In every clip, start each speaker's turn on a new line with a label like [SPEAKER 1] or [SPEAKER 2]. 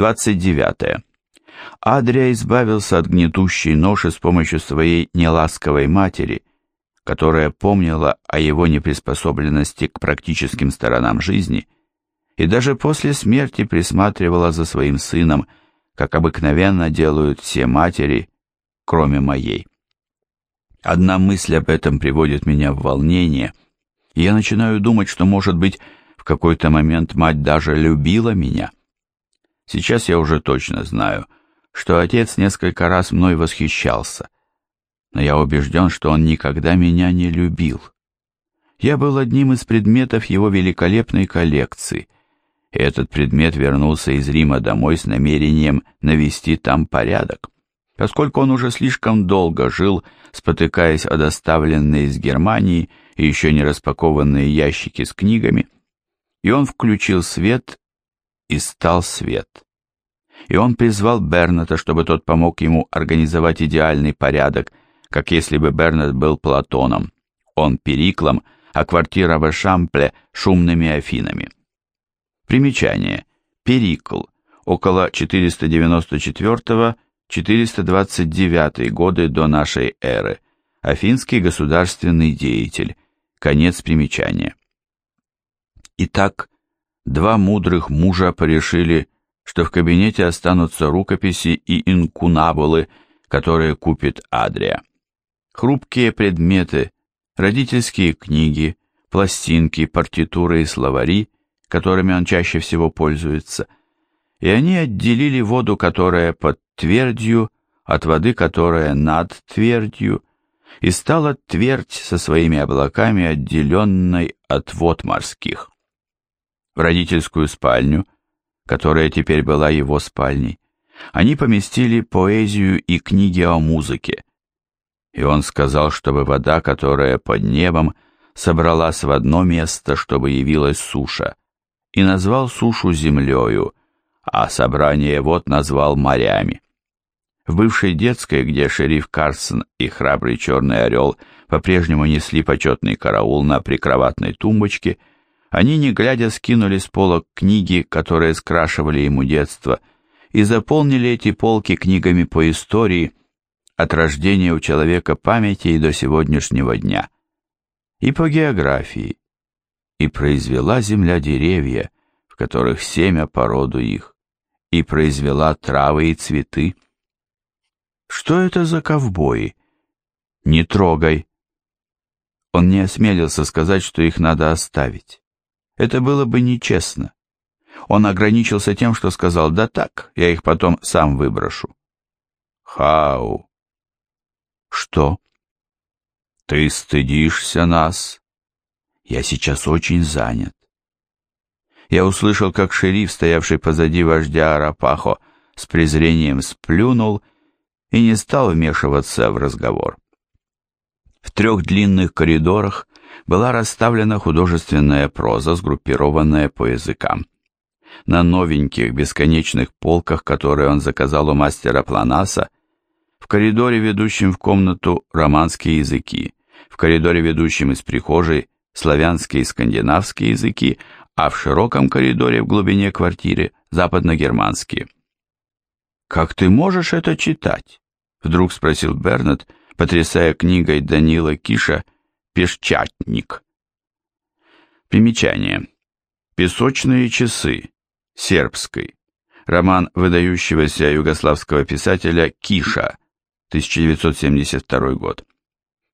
[SPEAKER 1] 29. Адрия избавился от гнетущей ноши с помощью своей неласковой матери, которая помнила о его неприспособленности к практическим сторонам жизни и даже после смерти присматривала за своим сыном, как обыкновенно делают все матери, кроме моей. Одна мысль об этом приводит меня в волнение, и я начинаю думать, что, может быть, в какой-то момент мать даже любила меня. Сейчас я уже точно знаю, что отец несколько раз мной восхищался, но я убежден, что он никогда меня не любил. Я был одним из предметов его великолепной коллекции, и этот предмет вернулся из Рима домой с намерением навести там порядок поскольку он уже слишком долго жил, спотыкаясь о доставленные из Германии и еще не распакованные ящики с книгами, и он включил свет, и стал свет. И он призвал Берната, чтобы тот помог ему организовать идеальный порядок, как если бы Бернат был Платоном, он Периклом, а квартира в Эшампле шумными Афинами. Примечание. Перикл. Около 494 429 годы до нашей эры. Афинский государственный деятель. Конец примечания. Итак, два мудрых мужа порешили, что в кабинете останутся рукописи и инкунабулы, которые купит Адрия. Хрупкие предметы, родительские книги, пластинки, партитуры и словари, которыми он чаще всего пользуется, и они отделили воду, которая под твердью, от воды, которая над твердью, и стала твердь со своими облаками, отделенной от вод морских. В родительскую спальню, которая теперь была его спальней, они поместили поэзию и книги о музыке, и он сказал, чтобы вода, которая под небом, собралась в одно место, чтобы явилась суша, и назвал сушу землею, а собрание вод назвал морями. В бывшей детской, где шериф Карсон и храбрый черный орел по-прежнему несли почетный караул на прикроватной тумбочке, они, не глядя, скинули с полок книги, которые скрашивали ему детство, и заполнили эти полки книгами по истории от рождения у человека памяти и до сегодняшнего дня, и по географии, и произвела земля деревья, в которых семя породу их, и произвела травы и цветы, что это за ковбои? Не трогай. Он не осмелился сказать, что их надо оставить. Это было бы нечестно. Он ограничился тем, что сказал, да так, я их потом сам выброшу. Хау. Что? Ты стыдишься нас? Я сейчас очень занят. Я услышал, как шериф, стоявший позади вождя Арапахо, с презрением сплюнул и не стал вмешиваться в разговор. В трех длинных коридорах была расставлена художественная проза, сгруппированная по языкам. На новеньких бесконечных полках, которые он заказал у мастера Планаса, в коридоре, ведущем в комнату, романские языки, в коридоре, ведущем из прихожей, славянские и скандинавские языки, а в широком коридоре в глубине квартиры западногерманские. «Как ты можешь это читать?» Вдруг спросил Бернет, потрясая книгой Данила Киша «Пешчатник». Примечание. «Песочные часы» сербской. Роман выдающегося югославского писателя Киша, 1972 год.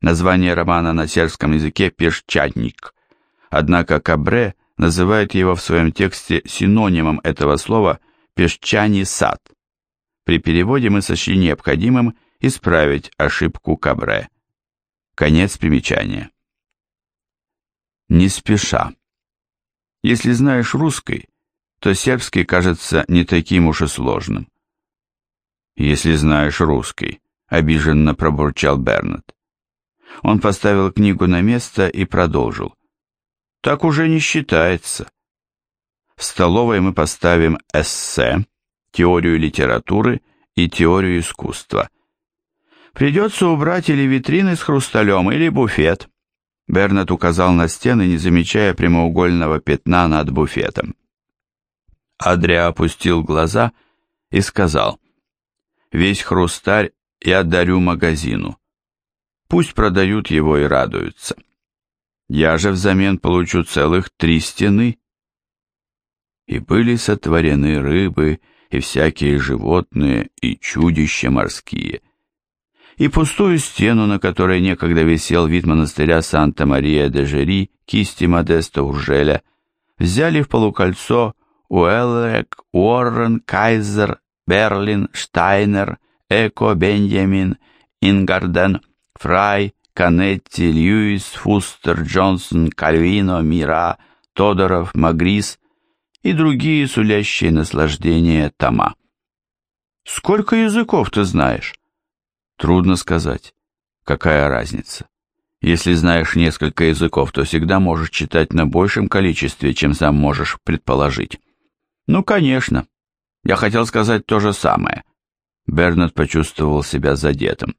[SPEAKER 1] Название романа на сербском языке «Пешчатник». Однако Кабре называет его в своем тексте синонимом этого слова «песчаний сад». При переводе мы сочли необходимым исправить ошибку Кабре. Конец примечания. Не спеша. Если знаешь русский, то сербский кажется не таким уж и сложным. Если знаешь русский, обиженно пробурчал Бернет. Он поставил книгу на место и продолжил. Так уже не считается. В столовой мы поставим эссе, теорию литературы и теорию искусства. Придется убрать или витрины с хрусталем, или буфет. Бернет указал на стены, не замечая прямоугольного пятна над буфетом. Адриа опустил глаза и сказал, «Весь хрусталь я дарю магазину. Пусть продают его и радуются. Я же взамен получу целых три стены». И были сотворены рыбы, и всякие животные, и чудища морские. И пустую стену, на которой некогда висел вид монастыря Санта-Мария-де-Жери, кисти Модеста Уржеля, взяли в полукольцо Уэллек, Уоррен, Кайзер, Берлин, Штайнер, Эко, Бенjamin, Ингарден, Фрай, Канетти, Льюис, Фустер, Джонсон, Кальвино, Мира, Тодоров, Магрис и другие сулящие наслаждение тома. Сколько языков ты знаешь? Трудно сказать. Какая разница? Если знаешь несколько языков, то всегда можешь читать на большем количестве, чем сам можешь предположить. Ну, конечно. Я хотел сказать то же самое. Бернард почувствовал себя задетым.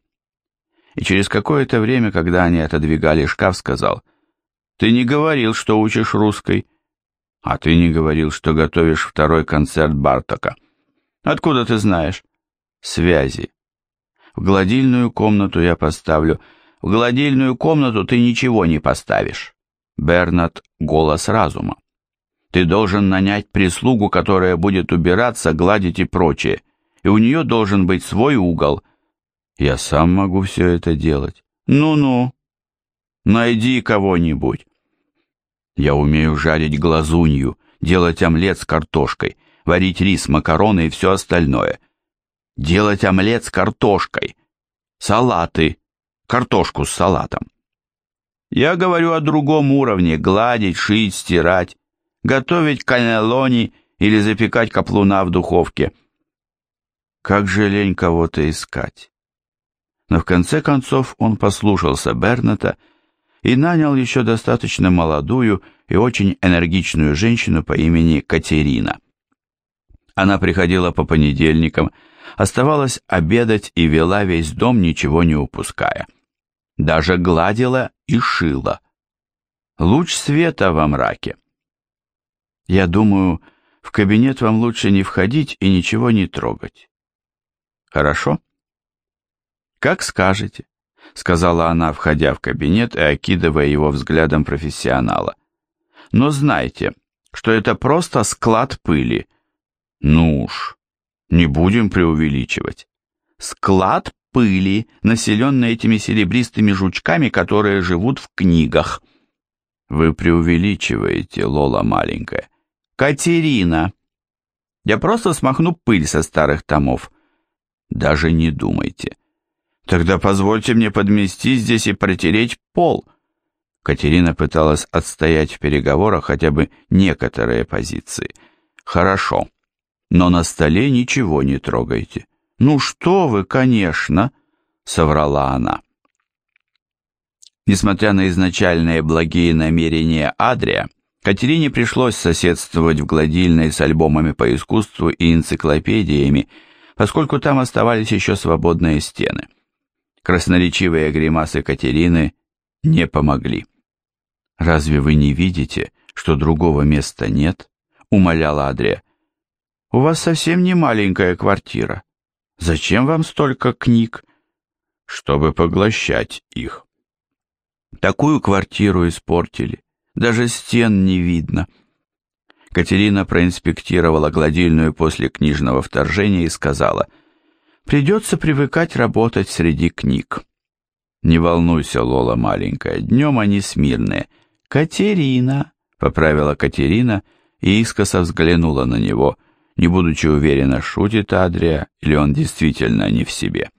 [SPEAKER 1] И через какое-то время, когда они отодвигали шкаф, сказал, «Ты не говорил, что учишь русской, а ты не говорил, что готовишь второй концерт Бартока. Откуда ты знаешь?» «Связи. В гладильную комнату я поставлю. В гладильную комнату ты ничего не поставишь». Бернард — голос разума. Ты должен нанять прислугу, которая будет убираться, гладить и прочее, и у нее должен быть свой угол. Я сам могу все это делать. Ну-ну, найди кого-нибудь. Я умею жарить глазунью, делать омлет с картошкой, варить рис, макароны и все остальное. Делать омлет с картошкой, салаты, картошку с салатом. Я говорю о другом уровне, гладить, шить, стирать готовить канелони или запекать каплуна в духовке. Как же лень кого-то искать. Но в конце концов он послушался Берната и нанял еще достаточно молодую и очень энергичную женщину по имени Катерина. Она приходила по понедельникам, оставалась обедать и вела весь дом, ничего не упуская. Даже гладила и шила. Луч света во мраке. Я думаю, в кабинет вам лучше не входить и ничего не трогать. Хорошо? Как скажете, сказала она, входя в кабинет и окидывая его взглядом профессионала. Но знайте, что это просто склад пыли. Ну уж, не будем преувеличивать. Склад пыли, населенный этими серебристыми жучками, которые живут в книгах. Вы преувеличиваете, Лола маленькая. Катерина. Я просто смахну пыль со старых томов. Даже не думайте. Тогда позвольте мне подмести здесь и протереть пол. Катерина пыталась отстоять в переговорах хотя бы некоторые позиции. Хорошо, но на столе ничего не трогайте. Ну что вы, конечно, соврала она. Несмотря на изначальные благие намерения Адрия, Катерине пришлось соседствовать в гладильной с альбомами по искусству и энциклопедиями, поскольку там оставались еще свободные стены. Красноречивые гримасы Катерины не помогли. «Разве вы не видите, что другого места нет?» — умоляла Адрия. «У вас совсем не маленькая квартира. Зачем вам столько книг?» «Чтобы поглощать их». Такую квартиру испортили даже стен не видно. Катерина проинспектировала гладильную после книжного вторжения и сказала, «Придется привыкать работать среди книг». «Не волнуйся, Лола маленькая, днем они смирные». «Катерина», — поправила Катерина и искоса взглянула на него, не будучи уверена, шутит Адрия или он действительно не в себе.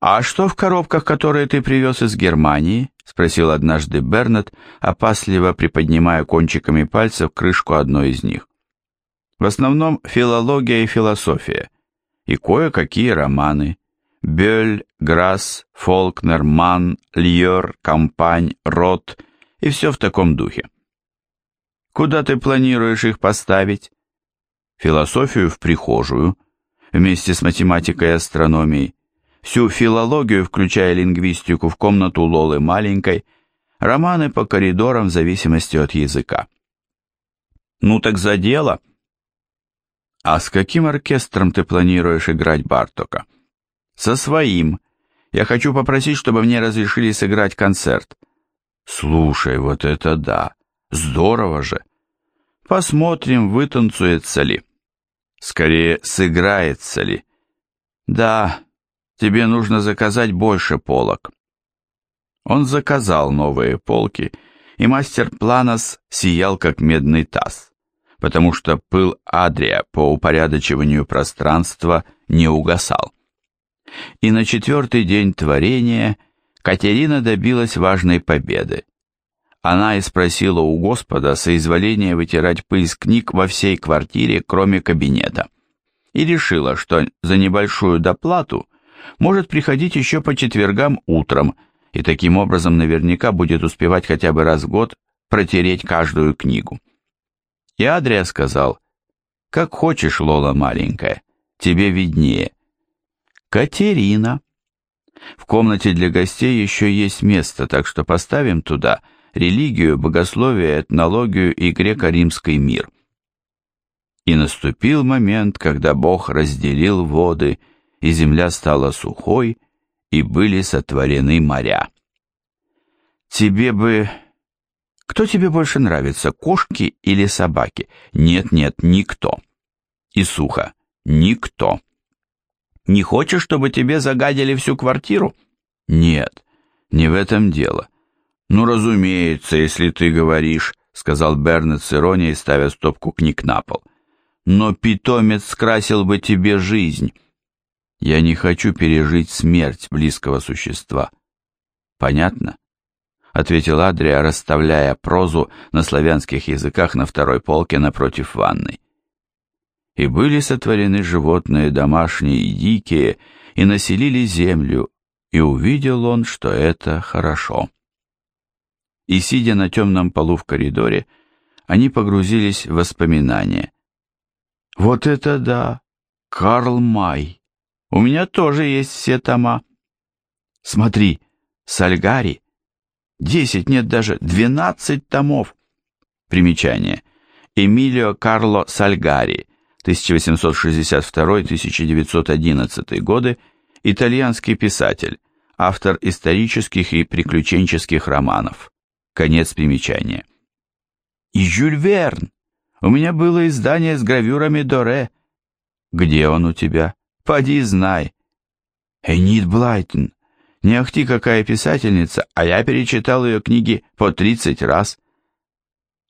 [SPEAKER 1] «А что в коробках, которые ты привез из Германии?» — спросил однажды Бернет, опасливо приподнимая кончиками пальцев крышку одной из них. «В основном филология и философия, и кое-какие романы. Бёль, Грасс, Фолкнер, Манн, Льер, Кампань, Рот и все в таком духе. Куда ты планируешь их поставить? Философию в прихожую, вместе с математикой и астрономией, всю филологию, включая лингвистику, в комнату Лолы маленькой, романы по коридорам в зависимости от языка. Ну так за дело. «А с каким оркестром ты планируешь играть Бартока?» «Со своим. Я хочу попросить, чтобы мне разрешили сыграть концерт». «Слушай, вот это да! Здорово же!» «Посмотрим, вытанцуется ли». «Скорее, сыграется ли». «Да, тебе нужно заказать больше полок». Он заказал новые полки, и мастер Планос сиял, как медный таз потому что пыл Адрия по упорядочиванию пространства не угасал. И на четвертый день творения Катерина добилась важной победы. Она и спросила у Господа соизволения вытирать пыль с книг во всей квартире, кроме кабинета, и решила, что за небольшую доплату может приходить еще по четвергам утром, и таким образом наверняка будет успевать хотя бы раз в год протереть каждую книгу. И Адрия сказал, «Как хочешь, Лола маленькая, тебе виднее». «Катерина». В комнате для гостей еще есть место, так что поставим туда религию, богословие, этнологию и греко-римский мир. И наступил момент, когда Бог разделил воды, и земля стала сухой, и были сотворены моря. Тебе бы кто тебе больше нравится, кошки или собаки? Нет, нет, никто. И сухо. Никто. Не хочешь, чтобы тебе загадили всю квартиру? Нет, не в этом дело. Ну, разумеется, если ты говоришь, сказал Бернет с иронией, ставя стопку книг на пол. Но питомец скрасил бы тебе жизнь. Я не хочу пережить смерть близкого существа. Понятно? ответил Адрия, расставляя прозу на славянских языках на второй полке напротив ванной. И были сотворены животные домашние и дикие, и населили землю, и увидел он, что это хорошо. И, сидя на темном полу в коридоре, они погрузились в воспоминания. «Вот это да! Карл Май! У меня тоже есть все тома. Смотри, Сальгари Десять, нет, даже двенадцать томов. Примечание. Эмилио Карло Сальгари, 1862-1911 годы, итальянский писатель, автор исторических и приключенческих романов. Конец примечания. И Жюль Верн. У меня было издание с гравюрами Доре. Где он у тебя? Поди знай. Энит Блайтон. Не ахти какая писательница, а я перечитал ее книги по 30 раз.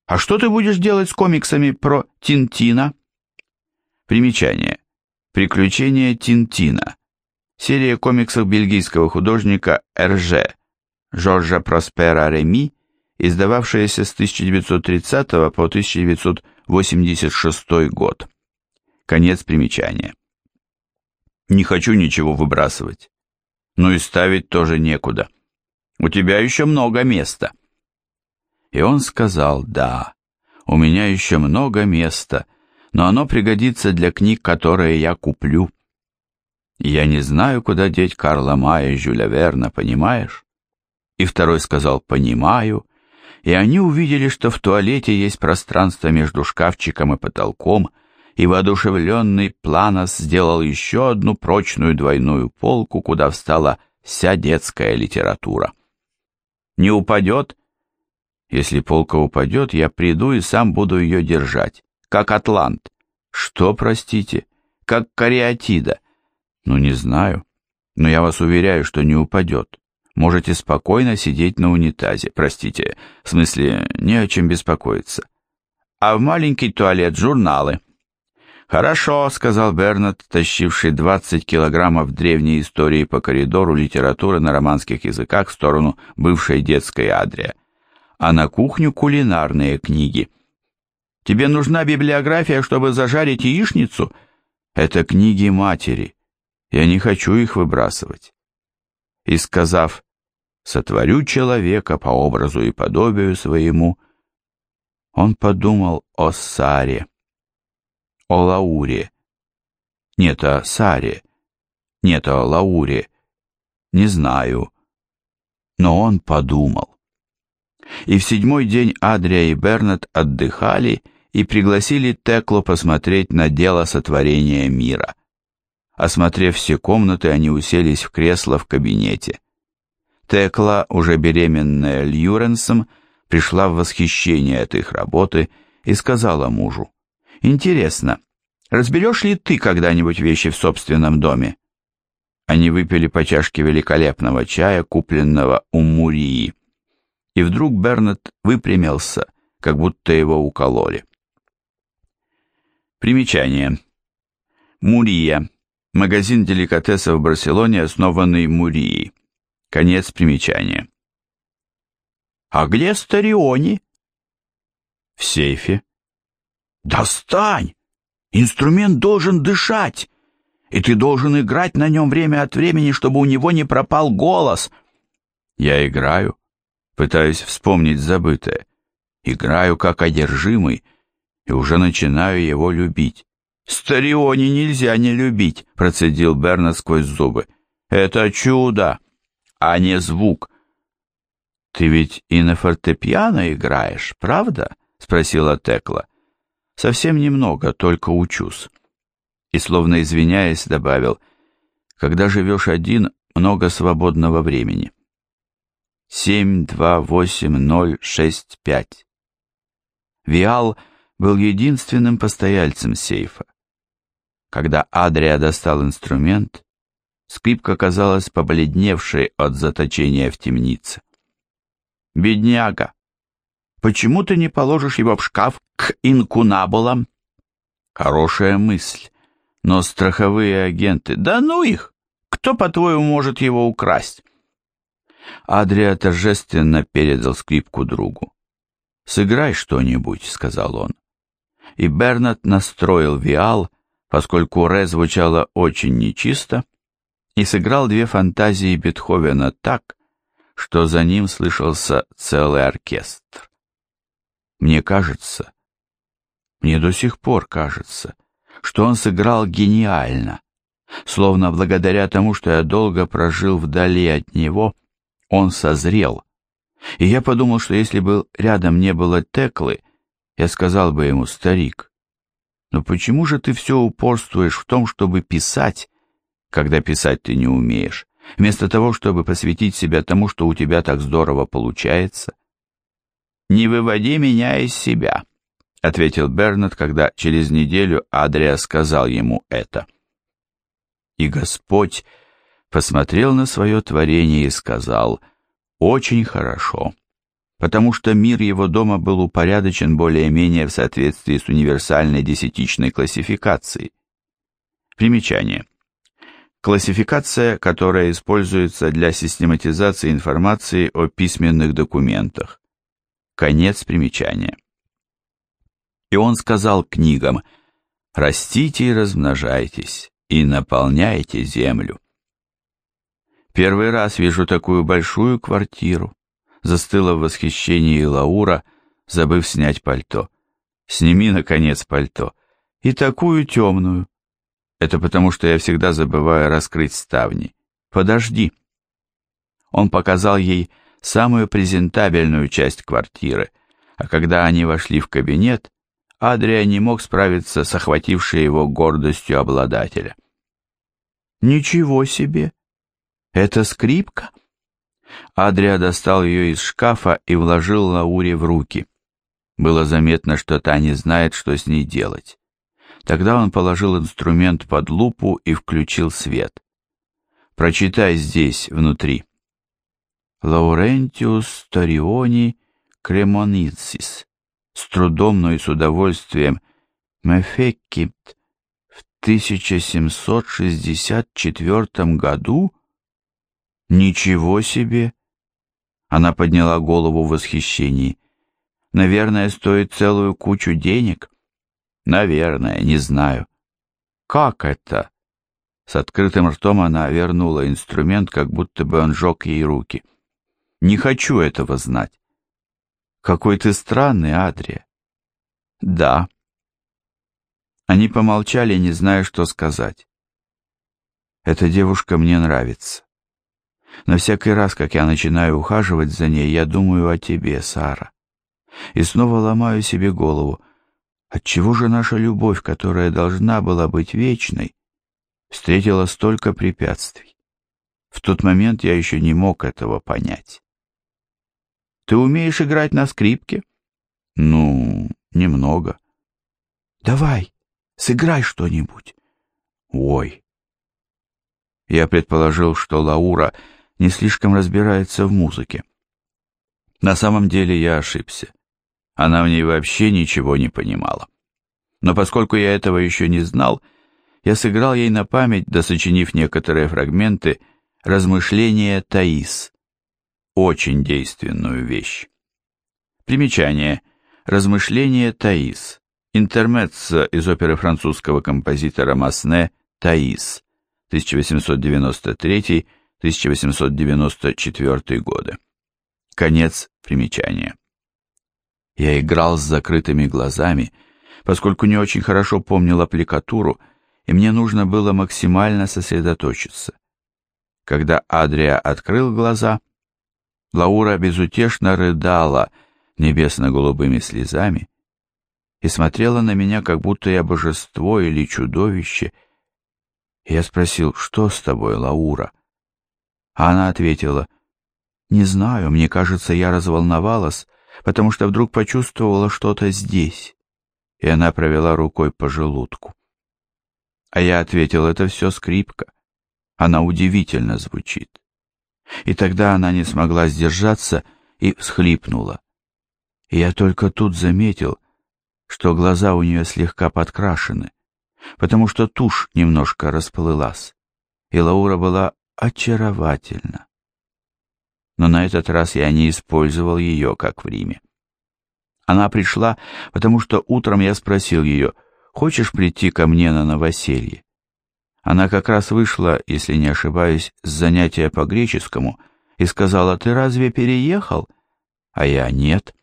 [SPEAKER 1] А что ты будешь делать с комиксами про Тинтина? Примечание. Приключения Тинтина. Серия комиксов бельгийского художника Эрже, Жоржа Проспера Реми, издававшаяся с 1930 по 1986 год. Конец примечания. Не хочу ничего выбрасывать но и ставить тоже некуда. У тебя еще много места. И он сказал, да, у меня еще много места, но оно пригодится для книг, которые я куплю. Я не знаю, куда деть Карла Мая и Жюля Верна, понимаешь? И второй сказал, понимаю, и они увидели, что в туалете есть пространство между шкафчиком и потолком, и воодушевленный Планос сделал еще одну прочную двойную полку, куда встала вся детская литература. Не упадет? Если полка упадет, я приду и сам буду ее держать, как атлант. Что, простите? Как кариатида? Ну, не знаю, но я вас уверяю, что не упадет. Можете спокойно сидеть на унитазе, простите, в смысле, не о чем беспокоиться. А в маленький туалет журналы — «Хорошо», — сказал Бернет, тащивший 20 килограммов древней истории по коридору литературы на романских языках в сторону бывшей детской Адрия. «А на кухню кулинарные книги». «Тебе нужна библиография, чтобы зажарить яичницу?» «Это книги матери. Я не хочу их выбрасывать». И сказав «Сотворю человека по образу и подобию своему», он подумал о Саре о Лауре. Нет, о Саре. Нет, о Лауре. Не знаю. Но он подумал. И в седьмой день Адрия и Бернет отдыхали и пригласили Теклу посмотреть на дело сотворения мира. Осмотрев все комнаты, они уселись в кресло в кабинете. Текла, уже беременная Льюренсом, пришла в восхищение от их работы и сказала мужу, «Интересно, разберешь ли ты когда-нибудь вещи в собственном доме?» Они выпили по чашке великолепного чая, купленного у Мурии. И вдруг Бернет выпрямился, как будто его укололи. Примечание. Мурия. Магазин деликатесов в Барселоне, основанный Мурией. Конец примечания. «А где Стариони?» «В сейфе». «Достань! Инструмент должен дышать, и ты должен играть на нем время от времени, чтобы у него не пропал голос».
[SPEAKER 2] «Я играю, пытаюсь вспомнить забытое. Играю как одержимый и уже начинаю его любить».
[SPEAKER 1] «Стариони нельзя не любить», — процедил Бернард сквозь зубы. «Это чудо, а не звук».
[SPEAKER 2] «Ты ведь и на фортепиано играешь, правда?» — спросила Текла. «Совсем немного, только учусь». И, словно извиняясь, добавил, «Когда живешь один, много свободного времени». «Семь, два, восемь, ноль, шесть, пять». Виал был единственным постояльцем сейфа. Когда Адрия достал инструмент, скрипка казалась побледневшей от заточения в темнице.
[SPEAKER 1] «Бедняга! Почему ты не положишь его в шкаф к инкунабулам?»
[SPEAKER 2] «Хорошая мысль, но страховые агенты... Да ну их! Кто, по-твоему, может его украсть?» Адрия торжественно передал скрипку другу. «Сыграй что-нибудь», — сказал он. И Бернат настроил виал, поскольку ре звучало очень нечисто, и сыграл две фантазии Бетховена так, что за ним слышался целый оркестр. Мне кажется, мне до сих пор кажется, что он сыграл гениально, словно благодаря тому, что я долго прожил вдали от него, он созрел. И я подумал, что если бы рядом не было Теклы, я сказал бы ему, старик, но почему же ты все упорствуешь в том, чтобы писать, когда писать ты не умеешь, вместо того, чтобы посвятить себя тому, что у тебя так здорово получается?
[SPEAKER 1] «Не выводи меня из себя», — ответил Бернард, когда через неделю Адрия сказал ему это.
[SPEAKER 2] И Господь посмотрел на свое творение и сказал, «Очень хорошо» потому что мир его дома был упорядочен более-менее в соответствии с универсальной десятичной классификацией. Примечание. Классификация, которая используется для систематизации информации о письменных документах. Конец примечания. И он сказал книгам, «Растите и размножайтесь, и наполняйте землю». Первый раз вижу такую большую квартиру застыла в восхищении Лаура, забыв снять пальто. «Сними, наконец, пальто. И такую темную. Это потому, что я всегда забываю раскрыть ставни. Подожди». Он показал ей самую презентабельную часть квартиры, а когда они вошли в кабинет, Адрия не мог справиться с охватившей его гордостью обладателя.
[SPEAKER 1] «Ничего себе! Это скрипка?»
[SPEAKER 2] Адрия достал ее из шкафа и вложил Лауре в руки. Было заметно, что та не знает, что с ней делать. Тогда он положил инструмент под лупу и включил свет. «Прочитай здесь, внутри». «Лаурентиус Ториони Кремоницис». С трудом, но и с удовольствием. «Мефеккипт» в 1764 году «Ничего себе!» Она подняла голову в восхищении. «Наверное, стоит целую кучу денег?» «Наверное, не знаю». «Как это?» С открытым ртом она вернула инструмент, как будто бы он жег ей руки. «Не хочу этого знать». «Какой ты странный, Адрия». «Да». Они помолчали, не зная, что сказать. «Эта девушка мне нравится. Но всякий раз, как я начинаю ухаживать за ней, я думаю о тебе, Сара. И снова ломаю себе голову. Отчего же наша любовь, которая должна была быть вечной, встретила столько препятствий? В тот момент я еще не мог этого понять. Ты умеешь играть на скрипке? Ну, немного. Давай, сыграй что-нибудь. Ой. Я предположил, что Лаура не слишком разбирается в музыке. На самом деле я ошибся. Она в ней вообще ничего не понимала. Но поскольку я этого еще не знал, я сыграл ей на память, досочинив некоторые фрагменты «Размышления Таис», очень действенную вещь. Примечание. «Размышления Таис», интермеццо из оперы французского композитора Масне «Таис», 1893-1894 годы. Конец примечания. Я играл с закрытыми глазами, поскольку не очень хорошо помнил аппликатуру, и мне нужно было максимально сосредоточиться. Когда Адрия открыл глаза, Лаура безутешно рыдала небесно-голубыми слезами и смотрела на меня, как будто я божество или чудовище. я спросил, что с тобой, Лаура? Она ответила, не знаю, мне кажется, я разволновалась, потому что вдруг почувствовала что-то здесь, и она провела рукой по желудку. А я ответил, это все скрипка. Она удивительно звучит. И тогда она не смогла сдержаться и всхлипнула. И я только тут заметил, что глаза у нее слегка подкрашены, потому что тушь немножко расплылась, и Лаура была очаровательна но на этот раз я не использовал ее, как в Риме. Она пришла, потому что утром я спросил ее, «Хочешь прийти ко мне на новоселье?» Она как раз вышла, если не ошибаюсь, с занятия по греческому и сказала, «Ты разве переехал?» А я «Нет».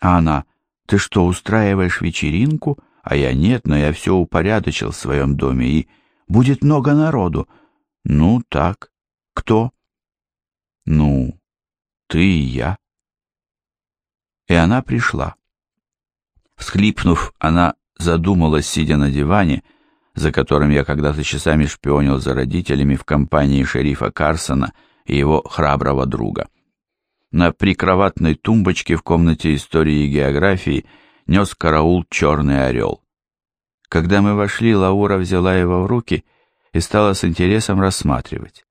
[SPEAKER 2] А она, «Ты что, устраиваешь вечеринку?» А я «Нет, но я все упорядочил в своем доме, и будет много народу». «Ну, так. Кто?» «Ну, ты и я. И она пришла. Всхлипнув, она задумалась, сидя на диване, за которым я когда-то часами шпионил за родителями в компании шерифа Карсона и его храброго друга. На прикроватной тумбочке в комнате истории и географии нес караул черный орел. Когда мы вошли, Лаура взяла его в руки и стала с интересом рассматривать.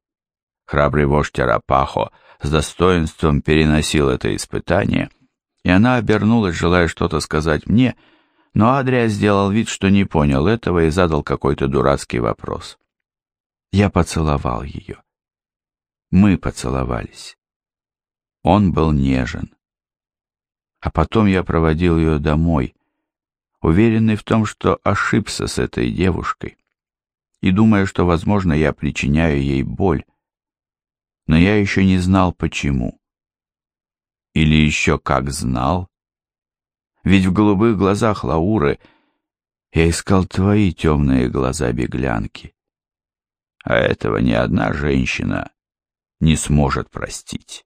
[SPEAKER 2] Храбрый вождь Арапахо — с достоинством переносил это испытание, и она обернулась, желая что-то сказать мне, но Адрия сделал вид, что не понял этого и задал какой-то дурацкий вопрос. Я поцеловал ее. Мы поцеловались. Он был нежен. А потом я проводил ее домой, уверенный в том, что ошибся с этой девушкой, и думая, что, возможно, я причиняю ей боль, но я еще не знал почему. Или еще как знал. Ведь в голубых глазах Лауры я искал твои темные глаза беглянки. А этого ни одна женщина не сможет простить.